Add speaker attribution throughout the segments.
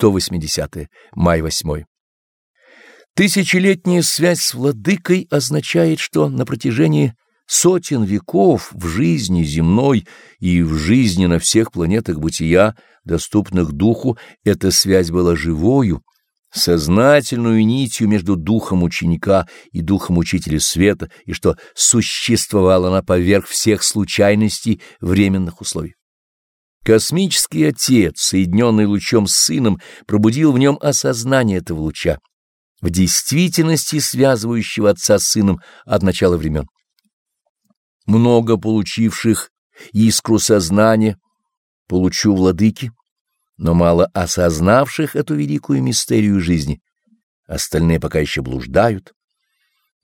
Speaker 1: 180. -е, май 8. Тысячелетняя связь с владыкой означает, что на протяжении сотен веков в жизни земной и в жизни на всех планетах бытия, доступных духу, эта связь была живою, сознательную нитью между духом ученика и духом учителя света, и что существовала она поверх всех случайностей временных условий. Космический отец, соединенный лучом с сыном, пробудил в нем осознание этого луча, в действительности связывающего отца с сыном от начала времен. Много получивших искру сознания получу владыки, но мало осознавших эту великую мистерию жизни. Остальные пока еще блуждают.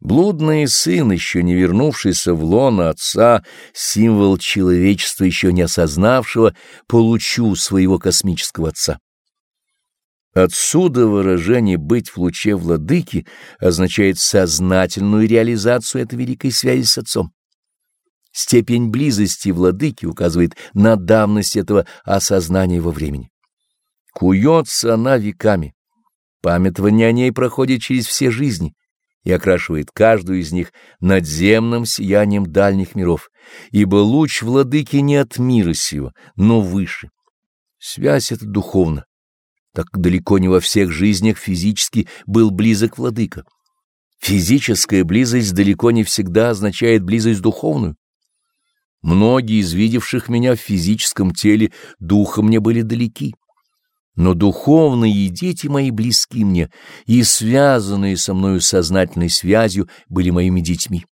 Speaker 1: Блудный сын, еще не вернувшийся в лоно отца, символ человечества, еще не осознавшего, получу своего космического отца. Отсюда выражение «быть в луче владыки» означает сознательную реализацию этой великой связи с отцом. Степень близости владыки указывает на давность этого осознания во времени. Куется она веками. Памятование о ней проходит через все жизни и окрашивает каждую из них надземным сиянием дальних миров, ибо луч владыки не от мира сего, но выше. Связь эта духовна, так далеко не во всех жизнях физически был близок владыка. Физическая близость далеко не всегда означает близость духовную. Многие из видевших меня в физическом теле духом мне были далеки. Но духовные дети мои близки мне, и связанные со мною сознательной связью были моими детьми.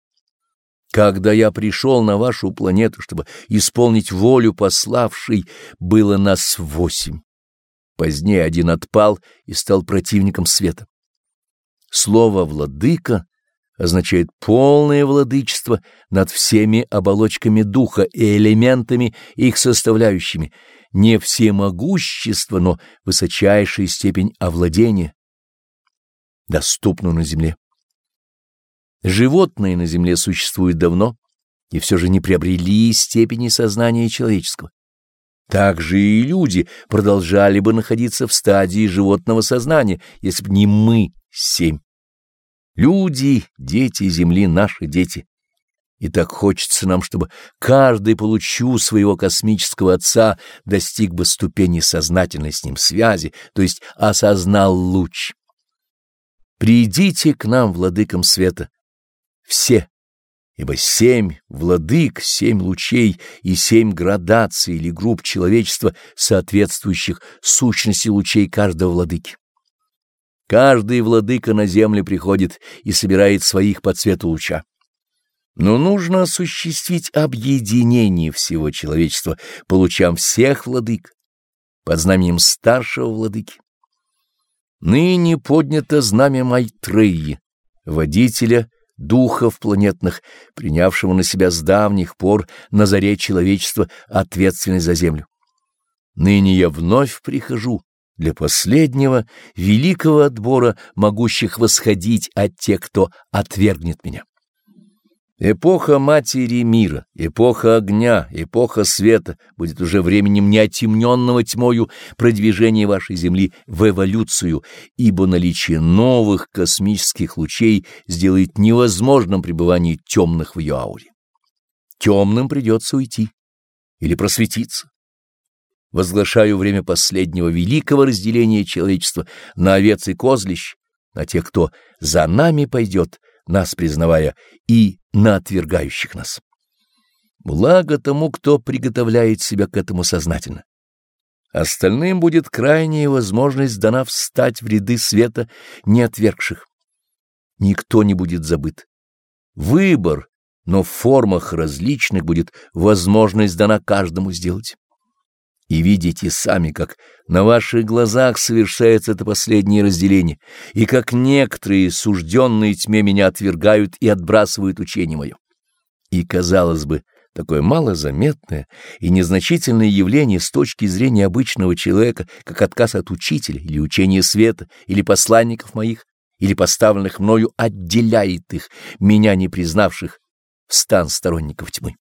Speaker 1: Когда я пришел на вашу планету, чтобы исполнить волю пославшей, было нас восемь. Позднее один отпал и стал противником света. Слово «владыка» означает полное владычество над всеми оболочками духа и элементами их составляющими, не всемогущество, но высочайшая степень овладения, доступна на земле. Животные на земле существуют давно и все же не приобрели степени сознания человеческого. Также и люди продолжали бы находиться в стадии животного сознания, если бы не мы семь. Люди, дети Земли, наши дети. И так хочется нам, чтобы каждый, получу своего космического отца, достиг бы ступени сознательной с ним связи, то есть осознал луч. Придите к нам, владыкам света, все, ибо семь владык, семь лучей и семь градаций или групп человечества, соответствующих сущности лучей каждого владыки. Каждый владыка на земле приходит и собирает своих по цвету луча. Но нужно осуществить объединение всего человечества по лучам всех владык, под знаменем старшего владыки. Ныне поднято знамя Майтреи, водителя духов планетных, принявшего на себя с давних пор на заре человечества ответственность за землю. Ныне я вновь прихожу для последнего великого отбора, могущих восходить от тех, кто отвергнет меня. Эпоха Матери Мира, эпоха огня, эпоха света будет уже временем неотемненного тьмою продвижения вашей Земли в эволюцию, ибо наличие новых космических лучей сделает невозможным пребывание темных в ее ауре. Темным придется уйти или просветиться. Возглашаю время последнего великого разделения человечества на овец и козлищ, на тех, кто за нами пойдет, нас признавая, и на отвергающих нас. Благо тому, кто приготовляет себя к этому сознательно. Остальным будет крайняя возможность дана встать в ряды света не отвергших. Никто не будет забыт. Выбор, но в формах различных будет возможность дана каждому сделать и видите сами, как на ваших глазах совершается это последнее разделение, и как некоторые, сужденные тьме, меня отвергают и отбрасывают учение мое. И, казалось бы, такое малозаметное и незначительное явление с точки зрения обычного человека, как отказ от учителя или учения света, или посланников моих, или поставленных мною, отделяет их, меня не признавших, в стан сторонников тьмы.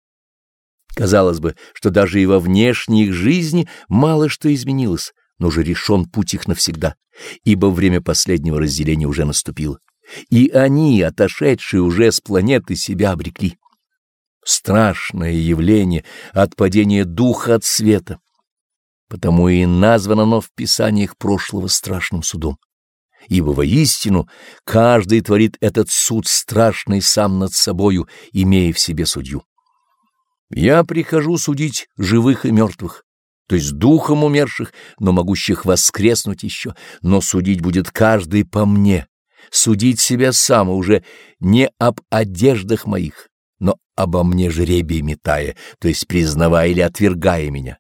Speaker 1: Казалось бы, что даже и во внешней их жизни мало что изменилось, но уже решен путь их навсегда, ибо время последнего разделения уже наступило. И они, отошедшие уже с планеты, себя обрекли. Страшное явление от падения духа от света. Потому и названо оно в писаниях прошлого страшным судом. Ибо воистину каждый творит этот суд страшный сам над собою, имея в себе судью. Я прихожу судить живых и мертвых, то есть духом умерших, но могущих воскреснуть еще, но судить будет каждый по мне, судить себя сам уже не об одеждах моих, но обо мне жребий метая, то есть признавая или отвергая меня.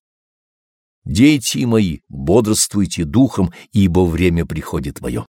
Speaker 1: Дети мои, бодрствуйте духом, ибо время приходит мое.